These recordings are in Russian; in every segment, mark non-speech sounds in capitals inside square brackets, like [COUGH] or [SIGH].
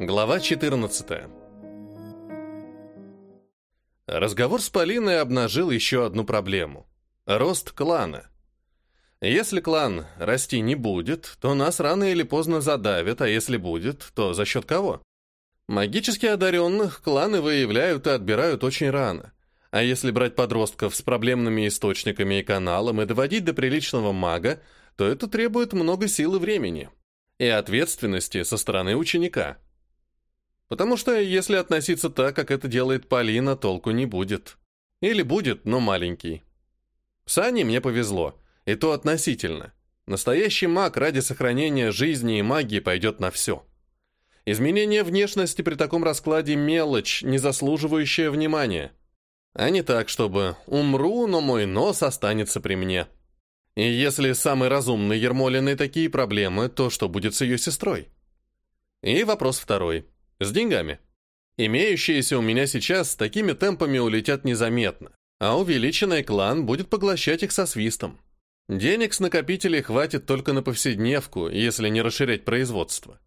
Глава 14 Разговор с Полиной обнажил еще одну проблему. Рост клана. Если клан расти не будет, то нас рано или поздно задавят, а если будет, то за счет кого? Магически одаренных кланы выявляют и отбирают очень рано. А если брать подростков с проблемными источниками и каналом и доводить до приличного мага, то это требует много сил и времени. И ответственности со стороны ученика. Потому что если относиться так, как это делает Полина, толку не будет. Или будет, но маленький. С Аней мне повезло, и то относительно. Настоящий маг ради сохранения жизни и магии пойдет на все. Изменение внешности при таком раскладе мелочь, не заслуживающая внимания. А не так, чтобы «умру, но мой нос останется при мне». И если самый разумный Ермолиной такие проблемы, то что будет с ее сестрой? И вопрос второй. С деньгами. Имеющиеся у меня сейчас с такими темпами улетят незаметно, а увеличенный клан будет поглощать их со свистом. Денег с накопителей хватит только на повседневку, если не расширять производство.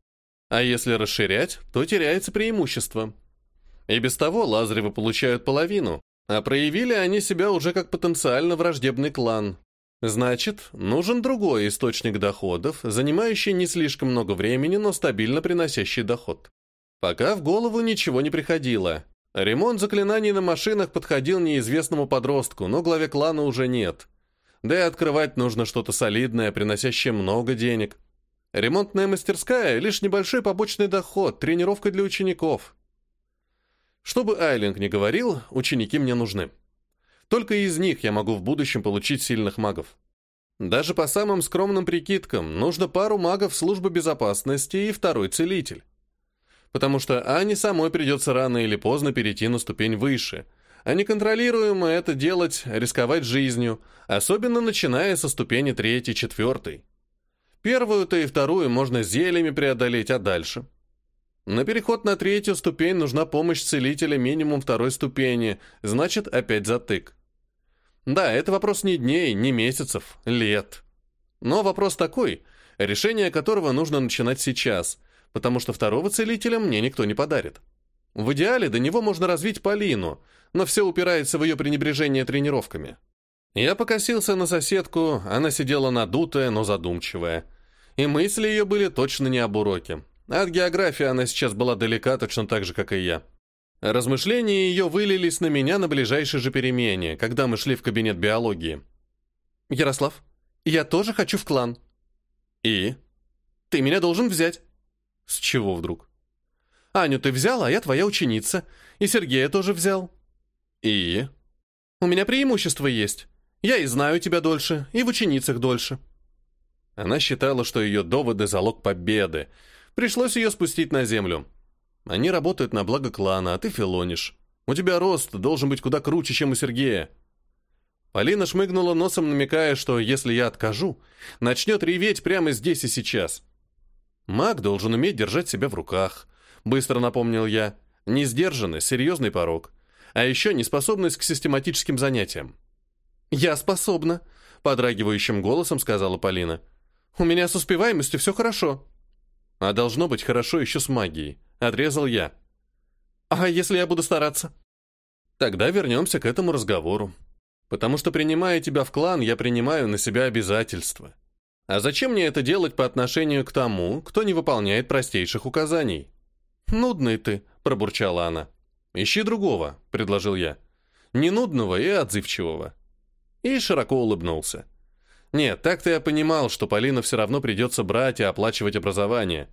А если расширять, то теряется преимущество. И без того Лазаревы получают половину, а проявили они себя уже как потенциально враждебный клан. Значит, нужен другой источник доходов, занимающий не слишком много времени, но стабильно приносящий доход. Пока в голову ничего не приходило. Ремонт заклинаний на машинах подходил неизвестному подростку, но главе клана уже нет. Да и открывать нужно что-то солидное, приносящее много денег. Ремонтная мастерская — лишь небольшой побочный доход, тренировка для учеников. Что бы Айлинг ни говорил, ученики мне нужны. Только из них я могу в будущем получить сильных магов. Даже по самым скромным прикидкам нужно пару магов службы безопасности и второй целитель потому что Ане самой придется рано или поздно перейти на ступень выше, а неконтролируемо это делать, рисковать жизнью, особенно начиная со ступени третьей, четвертой. Первую-то и вторую можно зельями преодолеть, а дальше? На переход на третью ступень нужна помощь целителя минимум второй ступени, значит, опять затык. Да, это вопрос не дней, не месяцев, лет. Но вопрос такой, решение которого нужно начинать сейчас – потому что второго целителя мне никто не подарит. В идеале до него можно развить Полину, но все упирается в ее пренебрежение тренировками. Я покосился на соседку, она сидела надутая, но задумчивая. И мысли ее были точно не об уроке. От географии она сейчас была далека, точно так же, как и я. Размышления ее вылились на меня на ближайшей же перемене, когда мы шли в кабинет биологии. «Ярослав, я тоже хочу в клан». «И?» «Ты меня должен взять». С чего вдруг? Аню ты взял, а я твоя ученица. И Сергея тоже взял. И? У меня преимущество есть. Я и знаю тебя дольше, и в ученицах дольше. Она считала, что ее доводы – залог победы. Пришлось ее спустить на землю. Они работают на благо клана, а ты филонишь. У тебя рост должен быть куда круче, чем у Сергея. Полина шмыгнула носом, намекая, что если я откажу, начнет реветь прямо здесь и сейчас. Маг должен уметь держать себя в руках. Быстро напомнил я. Несдержанный, серьезный порог. А еще неспособность к систематическим занятиям. «Я способна», — подрагивающим голосом сказала Полина. «У меня с успеваемостью все хорошо». «А должно быть хорошо еще с магией», — отрезал я. «А если я буду стараться?» «Тогда вернемся к этому разговору. Потому что, принимая тебя в клан, я принимаю на себя обязательства. А зачем мне это делать по отношению к тому, кто не выполняет простейших указаний? «Нудный ты», — пробурчала она. «Ищи другого», — предложил я. «Не нудного и отзывчивого». И широко улыбнулся. Нет, так-то я понимал, что Полина все равно придется брать и оплачивать образование.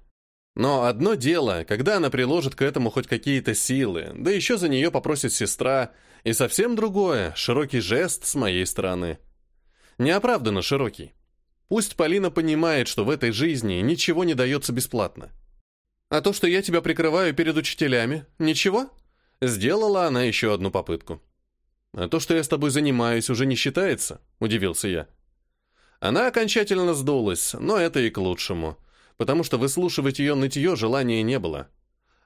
Но одно дело, когда она приложит к этому хоть какие-то силы, да еще за нее попросит сестра, и совсем другое — широкий жест с моей стороны. Неоправданно широкий. Пусть Полина понимает, что в этой жизни ничего не дается бесплатно. А то, что я тебя прикрываю перед учителями, ничего? Сделала она еще одну попытку. А то, что я с тобой занимаюсь, уже не считается, удивился я. Она окончательно сдулась, но это и к лучшему, потому что выслушивать ее нытье желания не было.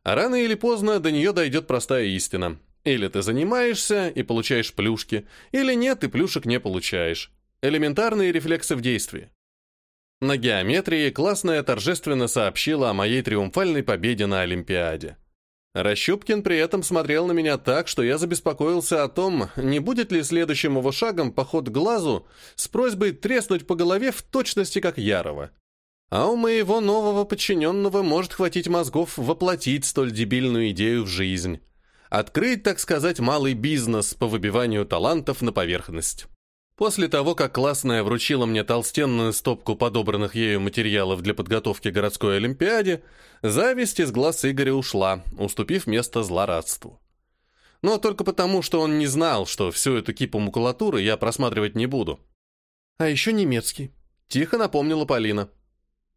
А рано или поздно до нее дойдет простая истина. Или ты занимаешься и получаешь плюшки, или нет, и плюшек не получаешь. Элементарные рефлексы в действии. На геометрии классная торжественно сообщила о моей триумфальной победе на Олимпиаде. Расщупкин при этом смотрел на меня так, что я забеспокоился о том, не будет ли следующим его шагом поход к глазу с просьбой треснуть по голове в точности как Ярова. А у моего нового подчиненного может хватить мозгов воплотить столь дебильную идею в жизнь. Открыть, так сказать, малый бизнес по выбиванию талантов на поверхность. После того, как классная вручила мне толстенную стопку подобранных ею материалов для подготовки к городской олимпиаде, зависть из глаз Игоря ушла, уступив место злорадству. Но только потому, что он не знал, что всю эту кипу макулатуры я просматривать не буду. «А еще немецкий», — тихо напомнила Полина.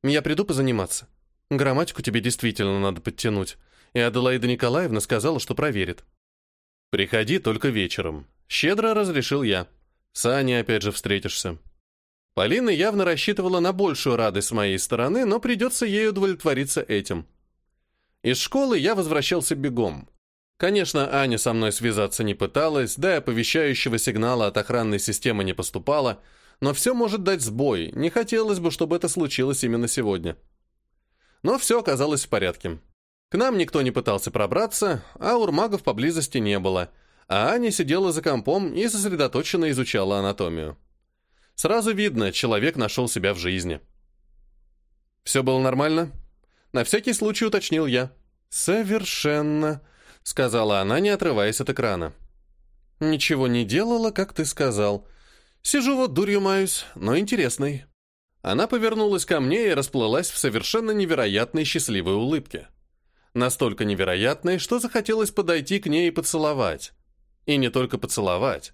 «Я приду позаниматься. Грамматику тебе действительно надо подтянуть, и Аделаида Николаевна сказала, что проверит». «Приходи только вечером», — щедро разрешил я. С Аней опять же встретишься. Полина явно рассчитывала на большую радость с моей стороны, но придется ей удовлетвориться этим. Из школы я возвращался бегом. Конечно, Аня со мной связаться не пыталась, да и оповещающего сигнала от охранной системы не поступало, но все может дать сбой, не хотелось бы, чтобы это случилось именно сегодня. Но все оказалось в порядке. К нам никто не пытался пробраться, а урмагов поблизости не было — а Аня сидела за компом и сосредоточенно изучала анатомию. Сразу видно, человек нашел себя в жизни. «Все было нормально?» На всякий случай уточнил я. «Совершенно», — сказала она, не отрываясь от экрана. «Ничего не делала, как ты сказал. Сижу вот дурью маюсь, но интересный». Она повернулась ко мне и расплылась в совершенно невероятной счастливой улыбке. Настолько невероятной, что захотелось подойти к ней и поцеловать. И не только поцеловать.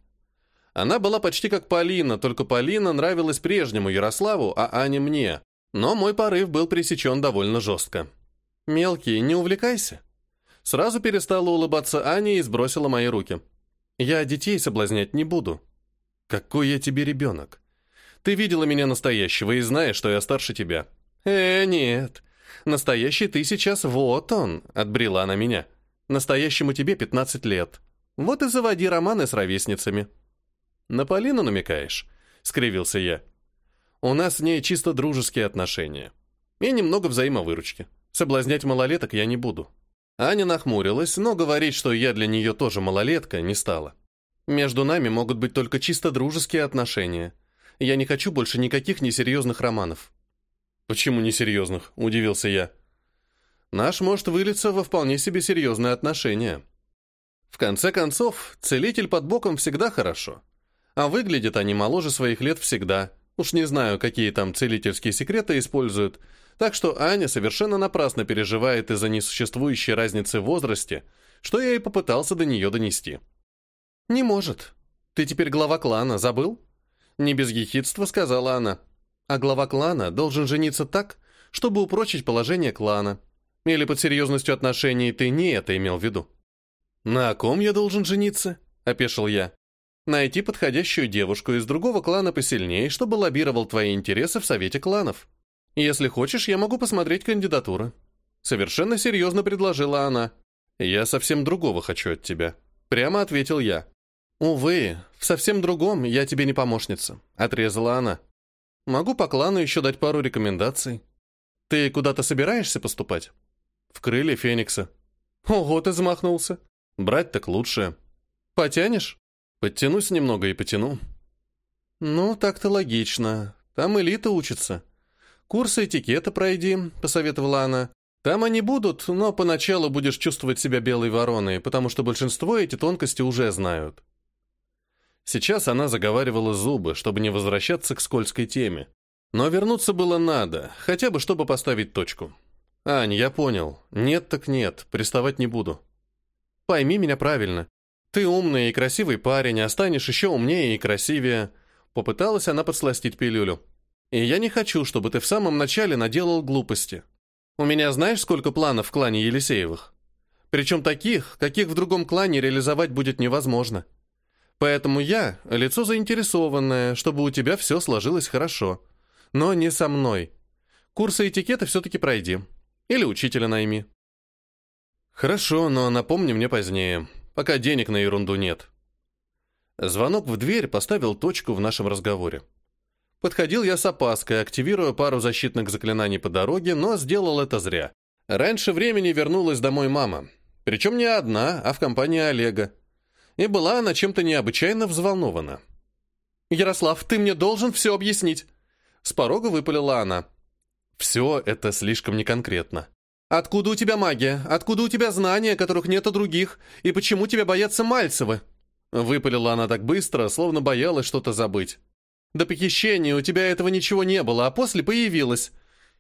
Она была почти как Полина, только Полина нравилась прежнему Ярославу, а Аня мне. Но мой порыв был пресечен довольно жестко. «Мелкий, не увлекайся». Сразу перестала улыбаться Аня и сбросила мои руки. «Я детей соблазнять не буду». «Какой я тебе ребенок? Ты видела меня настоящего и знаешь, что я старше тебя». «Э, нет. Настоящий ты сейчас вот он», — отбрила она меня. «Настоящему тебе 15 лет. Вот и заводи романы с ровесницами». «На Полину намекаешь?» — скривился я. «У нас с ней чисто дружеские отношения. И немного взаимовыручки. Соблазнять малолеток я не буду». Аня нахмурилась, но говорить, что я для нее тоже малолетка, не стала. «Между нами могут быть только чисто дружеские отношения. Я не хочу больше никаких несерьезных романов». «Почему несерьезных?» – удивился я. «Наш может вылиться во вполне себе серьезные отношения. В конце концов, целитель под боком всегда хорошо. А выглядят они моложе своих лет всегда. Уж не знаю, какие там целительские секреты используют. Так что Аня совершенно напрасно переживает из-за несуществующей разницы в возрасте, что я и попытался до нее донести. «Не может. Ты теперь глава клана, забыл?» Не без ехидства сказала она. «А глава клана должен жениться так, чтобы упрочить положение клана. Или под серьезностью отношений ты не это имел в виду?» «На ком я должен жениться?» — опешил я. «Найти подходящую девушку из другого клана посильнее, чтобы лоббировал твои интересы в совете кланов. Если хочешь, я могу посмотреть кандидатуры». Совершенно серьезно предложила она. «Я совсем другого хочу от тебя», — прямо ответил я. «Увы, в совсем другом я тебе не помощница», — отрезала она. «Могу по клану еще дать пару рекомендаций. Ты куда-то собираешься поступать?» «В крылья Феникса». «Ого, ты замахнулся. Брать так лучше. Потянешь? Подтянусь немного и потяну. Ну, так-то логично. Там элита учится. Курсы этикета пройди, посоветовала она. Там они будут, но поначалу будешь чувствовать себя белой вороной, потому что большинство эти тонкости уже знают. Сейчас она заговаривала зубы, чтобы не возвращаться к скользкой теме. Но вернуться было надо, хотя бы чтобы поставить точку. «Ань, я понял. Нет так нет, приставать не буду. Пойми меня правильно. Ты умный и красивый парень, а станешь еще умнее и красивее. Попыталась она подсластить пилюлю. И я не хочу, чтобы ты в самом начале наделал глупости. У меня знаешь, сколько планов в клане Елисеевых? Причем таких, каких в другом клане реализовать будет невозможно. Поэтому я — лицо заинтересованное, чтобы у тебя все сложилось хорошо. Но не со мной. Курсы этикета все-таки пройди. Или учителя найми. «Хорошо, но напомни мне позднее, пока денег на ерунду нет». Звонок в дверь поставил точку в нашем разговоре. Подходил я с опаской, активируя пару защитных заклинаний по дороге, но сделал это зря. Раньше времени вернулась домой мама. Причем не одна, а в компании Олега. И была она чем-то необычайно взволнована. «Ярослав, ты мне должен все объяснить!» С порога выпалила она. «Все это слишком неконкретно. Откуда у тебя магия? Откуда у тебя знания, которых нет у других? И почему тебя боятся Мальцевы?» Выпалила она так быстро, словно боялась что-то забыть. До похищения у тебя этого ничего не было, а после появилось.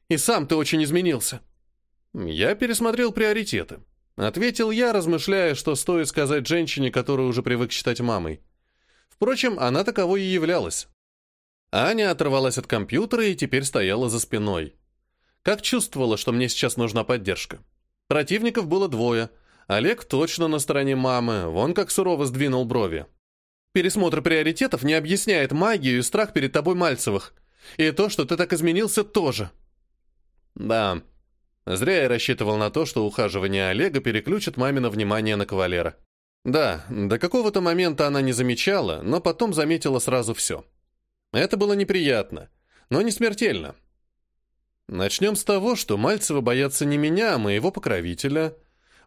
И сам ты очень изменился». Я пересмотрел приоритеты. Ответил я, размышляя, что стоит сказать женщине, которую уже привык считать мамой. Впрочем, она таковой и являлась. Аня оторвалась от компьютера и теперь стояла за спиной. Как чувствовала, что мне сейчас нужна поддержка. Противников было двое. Олег точно на стороне мамы, вон как сурово сдвинул брови. Пересмотр приоритетов не объясняет магию и страх перед тобой Мальцевых. И то, что ты так изменился, тоже. Да, зря я рассчитывал на то, что ухаживание Олега переключит мамино внимание на кавалера. Да, до какого-то момента она не замечала, но потом заметила сразу все. Это было неприятно, но не смертельно. Начнем с того, что Мальцева боятся не меня, а моего покровителя.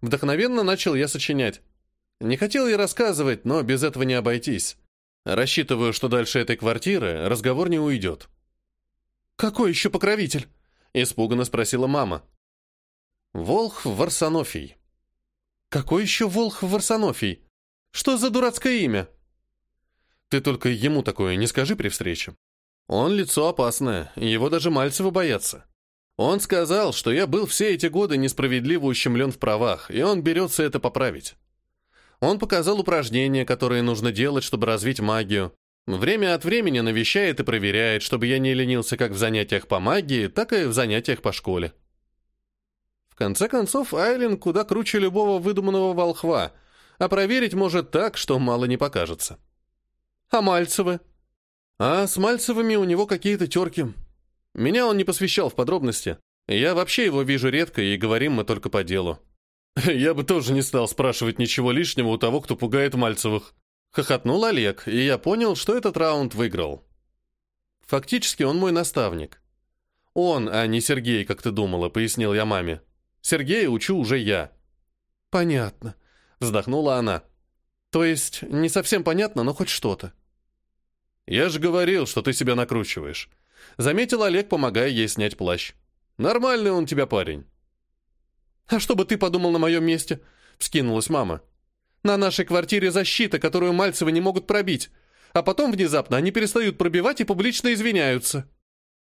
Вдохновенно начал я сочинять. Не хотел я рассказывать, но без этого не обойтись. Рассчитываю, что дальше этой квартиры разговор не уйдет. «Какой еще покровитель?» — испуганно спросила мама. «Волх Варсонофий». «Какой еще Волх Варсонофий? Что за дурацкое имя?» «Ты только ему такое не скажи при встрече. Он лицо опасное, его даже Мальцева боятся. Он сказал, что я был все эти годы несправедливо ущемлен в правах, и он берется это поправить. Он показал упражнения, которые нужно делать, чтобы развить магию. Время от времени навещает и проверяет, чтобы я не ленился как в занятиях по магии, так и в занятиях по школе. В конце концов, Айлин куда круче любого выдуманного волхва, а проверить может так, что мало не покажется. А Мальцевы? А с Мальцевыми у него какие-то терки. Меня он не посвящал в подробности. Я вообще его вижу редко, и говорим мы только по делу. [LAUGHS] Я бы тоже не стал спрашивать ничего лишнего у того, кто пугает Мальцевых. Хохотнул Олег, и я понял, что этот раунд выиграл. Фактически он мой наставник. Он, а не Сергей, как ты думала, пояснил я маме. Сергея учу уже я. Понятно, вздохнула она. То есть, не совсем понятно, но хоть что-то. Я же говорил, что ты себя накручиваешь. Заметил Олег, помогая ей снять плащ. Нормальный он тебя парень. «А что бы ты подумал на моем месте?» — вскинулась мама. «На нашей квартире защита, которую Мальцевы не могут пробить, а потом внезапно они перестают пробивать и публично извиняются».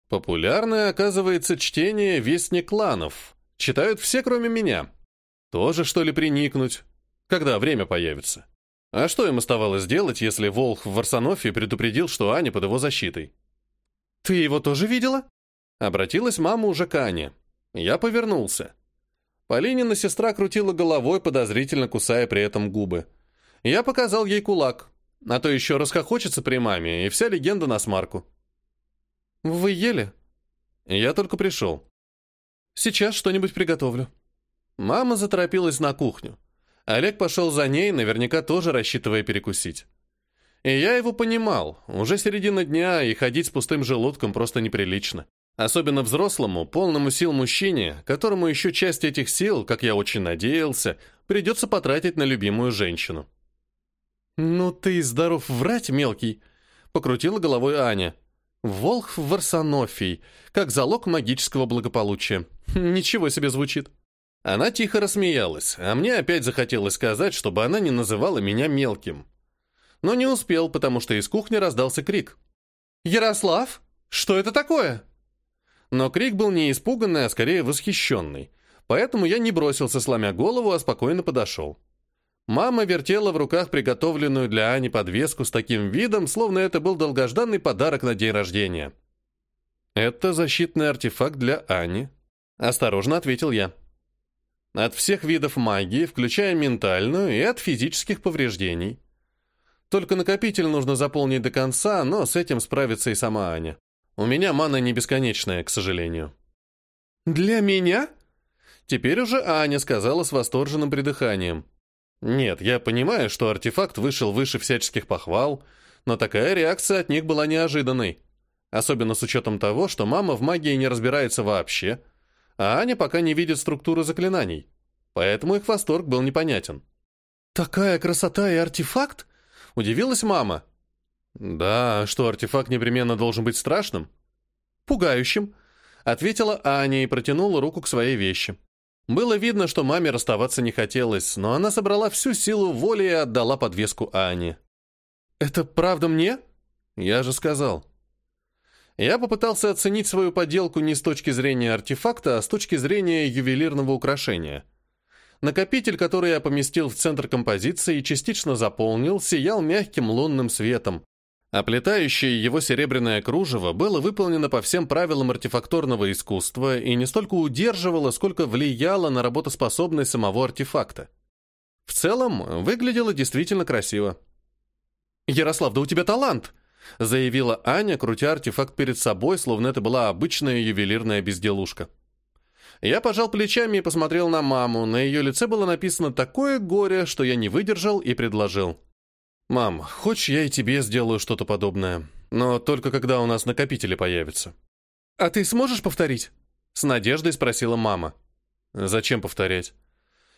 Популярное, оказывается, чтение «Вестник кланов». Читают все, кроме меня. Тоже, что ли, приникнуть? Когда время появится? А что им оставалось делать, если Волх в Варсонофе предупредил, что Аня под его защитой? «Ты его тоже видела?» Обратилась мама уже к Ане. Я повернулся. Полинина сестра крутила головой, подозрительно кусая при этом губы. Я показал ей кулак, а то еще расхохочется при маме, и вся легенда на смарку. «Вы ели?» Я только пришел. «Сейчас что-нибудь приготовлю». Мама заторопилась на кухню. Олег пошел за ней, наверняка тоже рассчитывая перекусить. И я его понимал, уже середина дня, и ходить с пустым желудком просто неприлично. Особенно взрослому, полному сил мужчине, которому еще часть этих сил, как я очень надеялся, придется потратить на любимую женщину. «Ну ты здоров врать, мелкий!» — покрутила головой Аня. «Волх в Варсонофий, как залог магического благополучия. Ничего себе звучит!» Она тихо рассмеялась, а мне опять захотелось сказать, чтобы она не называла меня мелким. Но не успел, потому что из кухни раздался крик. «Ярослав, что это такое?» Но крик был не испуганный, а скорее восхищенный. Поэтому я не бросился, сломя голову, а спокойно подошел. Мама вертела в руках приготовленную для Ани подвеску с таким видом, словно это был долгожданный подарок на день рождения. «Это защитный артефакт для Ани», — осторожно ответил я. «От всех видов магии, включая ментальную и от физических повреждений. Только накопитель нужно заполнить до конца, но с этим справится и сама Аня. У меня мана не бесконечная, к сожалению. «Для меня?» Теперь уже Аня сказала с восторженным придыханием. «Нет, я понимаю, что артефакт вышел выше всяческих похвал, но такая реакция от них была неожиданной. особенно с учетом того, что мама в магии не разбирается вообще, а Аня пока не видит структуры заклинаний, поэтому их восторг был непонятен. «Такая красота и артефакт?» — удивилась мама. «Да, что артефакт непременно должен быть страшным?» «Пугающим», — ответила Аня и протянула руку к своей вещи. Было видно, что маме расставаться не хотелось, но она собрала всю силу воли и отдала подвеску Ане. «Это правда мне?» «Я же сказал». Я попытался оценить свою поделку не с точки зрения артефакта, а с точки зрения ювелирного украшения. Накопитель, который я поместил в центр композиции и частично заполнил, сиял мягким лунным светом, Оплетающее его серебряное кружево было выполнено по всем правилам артефакторного искусства и не столько удерживало, сколько влияло на работоспособность самого артефакта. В целом, выглядело действительно красиво. «Ярослав, да у тебя талант!» — заявила Аня, крутя артефакт перед собой, словно это была обычная ювелирная безделушка. Я пожал плечами и посмотрел на маму. На ее лице было написано такое горе, что я не выдержал и предложил. «Мам, хочешь, я и тебе сделаю что-то подобное, но только когда у нас накопители появятся». «А ты сможешь повторить?» С надеждой спросила мама. «Зачем повторять?»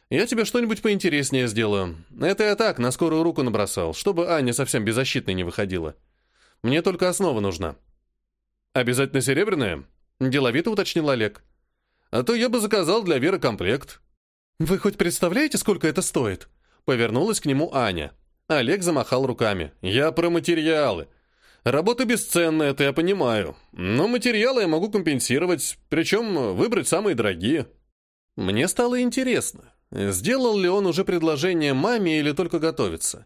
«Я тебе что-нибудь поинтереснее сделаю. Это я так, на скорую руку набросал, чтобы Аня совсем беззащитной не выходила. Мне только основа нужна». «Обязательно серебряная?» Деловито уточнил Олег. «А то я бы заказал для Веры комплект». «Вы хоть представляете, сколько это стоит?» Повернулась к нему Аня. Олег замахал руками. «Я про материалы. Работа бесценная, это я понимаю. Но материалы я могу компенсировать, причем выбрать самые дорогие». Мне стало интересно, сделал ли он уже предложение маме или только готовится.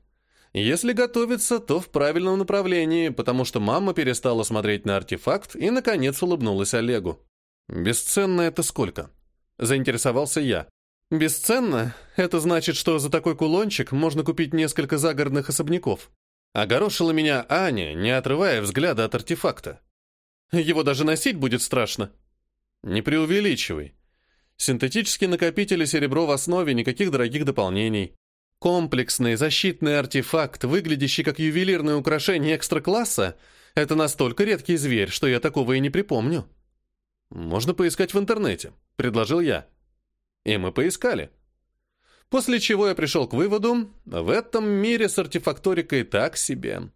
Если готовится, то в правильном направлении, потому что мама перестала смотреть на артефакт и, наконец, улыбнулась Олегу. «Бесценно это сколько?» – заинтересовался я. Бесценно? Это значит, что за такой кулончик можно купить несколько загородных особняков. Огорошила меня Аня, не отрывая взгляда от артефакта. Его даже носить будет страшно. Не преувеличивай. Синтетический накопитель и серебро в основе, никаких дорогих дополнений. Комплексный защитный артефакт, выглядящий как ювелирное украшение экстра-класса, это настолько редкий зверь, что я такого и не припомню. Можно поискать в интернете, предложил я. И мы поискали. После чего я пришел к выводу, в этом мире с артефакторикой так себе.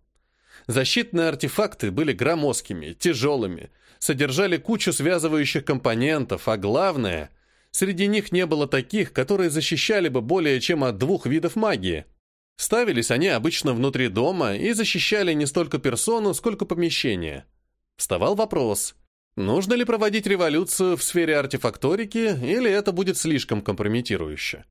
Защитные артефакты были громоздкими, тяжелыми, содержали кучу связывающих компонентов, а главное, среди них не было таких, которые защищали бы более чем от двух видов магии. Ставились они обычно внутри дома и защищали не столько персону, сколько помещение. Вставал вопрос – Нужно ли проводить революцию в сфере артефакторики, или это будет слишком компрометирующе?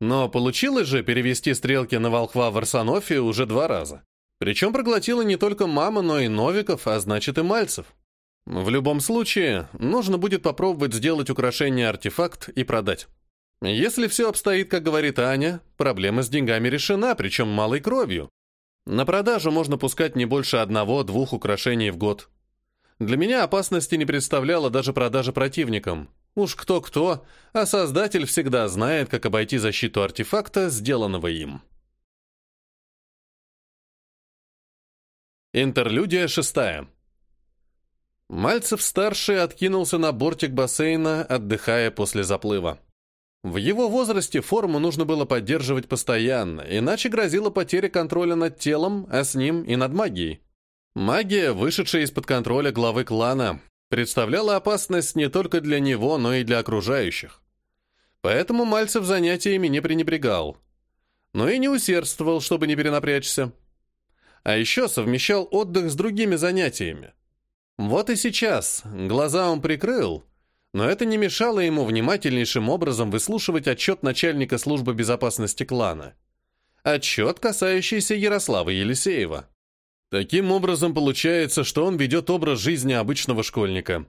Но получилось же перевести стрелки на волхва в Арсенофе уже два раза. Причем проглотила не только мама, но и Новиков, а значит и Мальцев. В любом случае, нужно будет попробовать сделать украшение артефакт и продать. Если все обстоит, как говорит Аня, проблема с деньгами решена, причем малой кровью. На продажу можно пускать не больше одного-двух украшений в год. Для меня опасности не представляла даже продажа противникам. Уж кто-кто, а создатель всегда знает, как обойти защиту артефакта, сделанного им. Интерлюдия шестая. Мальцев-старший откинулся на бортик бассейна, отдыхая после заплыва. В его возрасте форму нужно было поддерживать постоянно, иначе грозила потеря контроля над телом, а с ним и над магией. Магия, вышедшая из-под контроля главы клана, представляла опасность не только для него, но и для окружающих. Поэтому Мальцев занятиями не пренебрегал. Но и не усердствовал, чтобы не перенапрячься. А еще совмещал отдых с другими занятиями. Вот и сейчас глаза он прикрыл, но это не мешало ему внимательнейшим образом выслушивать отчет начальника службы безопасности клана. Отчет, касающийся Ярослава Елисеева. Таким образом, получается, что он ведет образ жизни обычного школьника.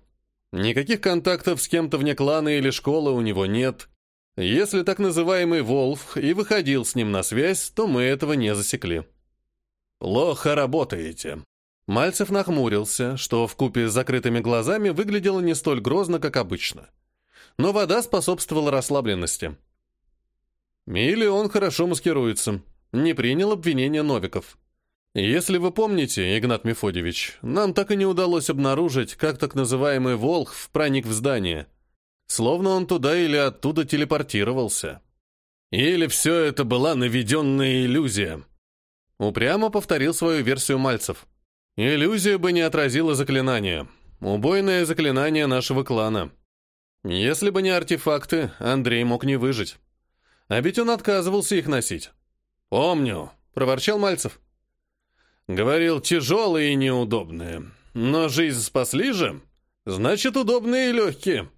Никаких контактов с кем-то вне клана или школы у него нет. Если так называемый Волф и выходил с ним на связь, то мы этого не засекли. «Плохо работаете». Мальцев нахмурился, что в купе с закрытыми глазами выглядело не столь грозно, как обычно. Но вода способствовала расслабленности. Или он хорошо маскируется. Не принял обвинения Новиков. Если вы помните, Игнат Мефодьевич, нам так и не удалось обнаружить, как так называемый Волхв проник в здание. Словно он туда или оттуда телепортировался. Или все это была наведенная иллюзия. Упрямо повторил свою версию Мальцев. Иллюзия бы не отразила заклинание. Убойное заклинание нашего клана. Если бы не артефакты, Андрей мог не выжить. А ведь он отказывался их носить. «Помню», — проворчал Мальцев. «Говорил, тяжелые и неудобные. Но жизнь спасли же. Значит, удобные и легкие.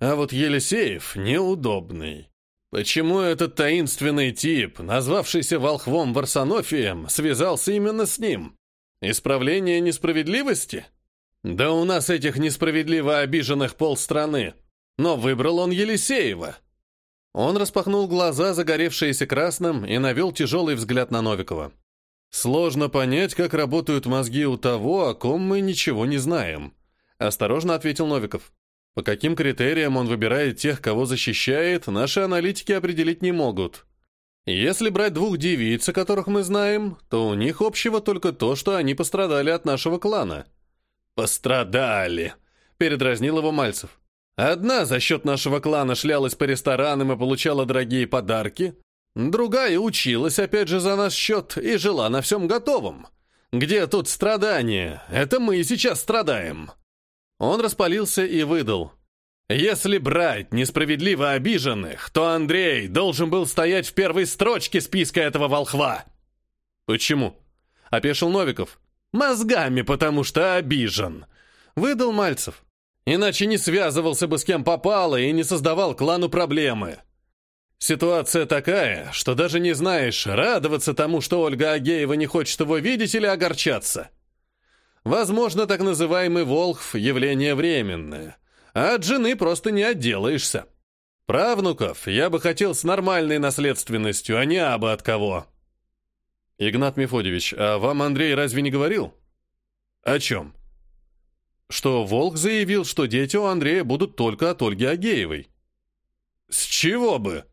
А вот Елисеев неудобный. Почему этот таинственный тип, назвавшийся волхвом Варсонофием, связался именно с ним? Исправление несправедливости?» Да у нас этих несправедливо обиженных полстраны. Но выбрал он Елисеева. Он распахнул глаза, загоревшиеся красным, и навел тяжелый взгляд на Новикова. «Сложно понять, как работают мозги у того, о ком мы ничего не знаем», — осторожно ответил Новиков. «По каким критериям он выбирает тех, кого защищает, наши аналитики определить не могут. Если брать двух девиц, о которых мы знаем, то у них общего только то, что они пострадали от нашего клана». «Пострадали», — передразнил его Мальцев. «Одна за счет нашего клана шлялась по ресторанам и получала дорогие подарки, другая училась опять же за наш счет и жила на всем готовом. Где тут страдания? Это мы и сейчас страдаем». Он распалился и выдал. «Если брать несправедливо обиженных, то Андрей должен был стоять в первой строчке списка этого волхва». «Почему?» — опешил Новиков. Мозгами, потому что обижен. Выдал Мальцев. Иначе не связывался бы с кем попало и не создавал клану проблемы. Ситуация такая, что даже не знаешь, радоваться тому, что Ольга Агеева не хочет его видеть или огорчаться. Возможно, так называемый Волхв – явление временное, а от жены просто не отделаешься. Правнуков я бы хотел с нормальной наследственностью, а не абы от кого. «Игнат Мефодьевич, а вам Андрей разве не говорил?» «О чем?» «Что Волк заявил, что дети у Андрея будут только от Ольги Агеевой». «С чего бы?»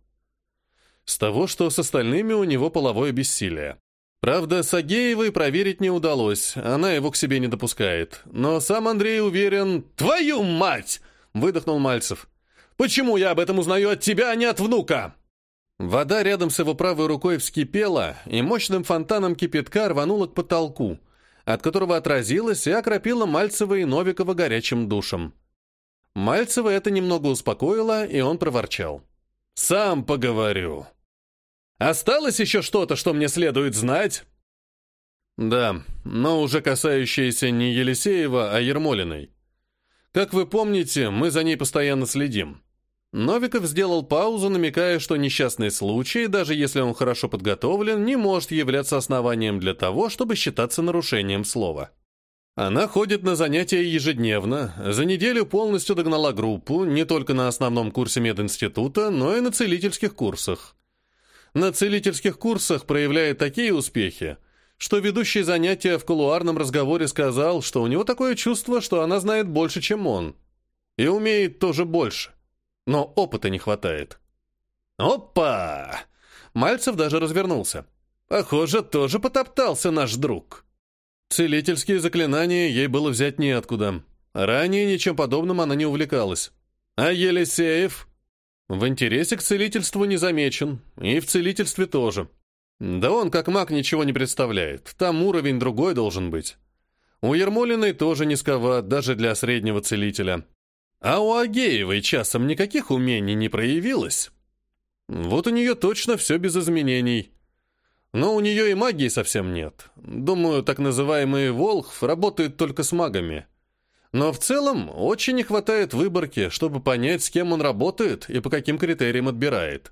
«С того, что с остальными у него половое бессилие. Правда, с Агеевой проверить не удалось, она его к себе не допускает. Но сам Андрей уверен... «Твою мать!» — выдохнул Мальцев. «Почему я об этом узнаю от тебя, а не от внука?» Вода рядом с его правой рукой вскипела, и мощным фонтаном кипятка рванула к потолку, от которого отразилась и окропила Мальцева и Новикова горячим душем. Мальцева это немного успокоило, и он проворчал. «Сам поговорю. Осталось еще что-то, что мне следует знать?» «Да, но уже касающееся не Елисеева, а Ермолиной. Как вы помните, мы за ней постоянно следим». Новиков сделал паузу, намекая, что несчастный случай, даже если он хорошо подготовлен, не может являться основанием для того, чтобы считаться нарушением слова. Она ходит на занятия ежедневно, за неделю полностью догнала группу, не только на основном курсе мединститута, но и на целительских курсах. На целительских курсах проявляет такие успехи, что ведущий занятия в кулуарном разговоре сказал, что у него такое чувство, что она знает больше, чем он. И умеет тоже больше но опыта не хватает. «Опа!» Мальцев даже развернулся. «Похоже, тоже потоптался наш друг». Целительские заклинания ей было взять неоткуда. Ранее ничем подобным она не увлекалась. А Елисеев? В интересе к целительству не замечен, и в целительстве тоже. Да он как маг ничего не представляет, там уровень другой должен быть. У Ермолиной тоже низковат, даже для среднего целителя. А у Агеевой часом никаких умений не проявилось. Вот у нее точно все без изменений. Но у нее и магии совсем нет. Думаю, так называемый Волхв работает только с магами. Но в целом очень не хватает выборки, чтобы понять, с кем он работает и по каким критериям отбирает.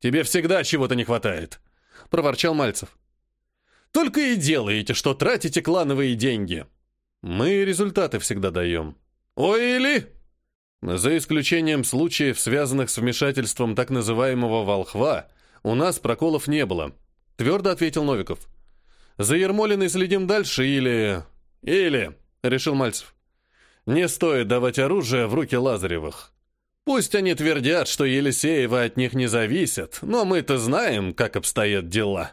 «Тебе всегда чего-то не хватает», — проворчал Мальцев. «Только и делаете, что тратите клановые деньги. Мы результаты всегда даем». «Ой, или...» За исключением случаев, связанных с вмешательством так называемого «волхва», у нас проколов не было, твердо ответил Новиков. За Ермолиной следим дальше или... Или, решил Мальцев. Не стоит давать оружие в руки Лазаревых. Пусть они твердят, что Елисеева от них не зависят, но мы-то знаем, как обстоят дела.